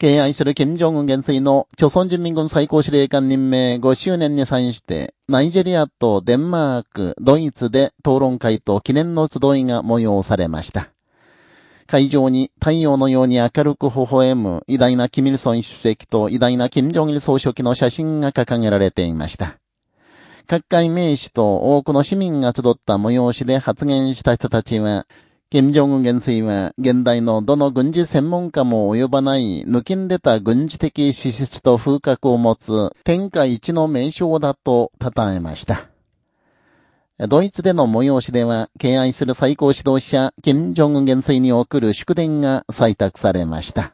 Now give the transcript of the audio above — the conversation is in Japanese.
敬愛する金正恩元帥の朝鮮人民軍最高司令官任命5周年に際して、ナイジェリアとデンマーク、ドイツで討論会と記念の集いが催されました。会場に太陽のように明るく微笑む偉大なキミルソン主席と偉大な金正日総書記の写真が掲げられていました。各界名士と多くの市民が集った催しで発言した人たちは、金正恩元帥は、現代のどの軍事専門家も及ばない抜きんでた軍事的資質と風格を持つ天下一の名称だと称えました。ドイツでの催しでは、敬愛する最高指導者、金正恩元帥に送る祝電が採択されました。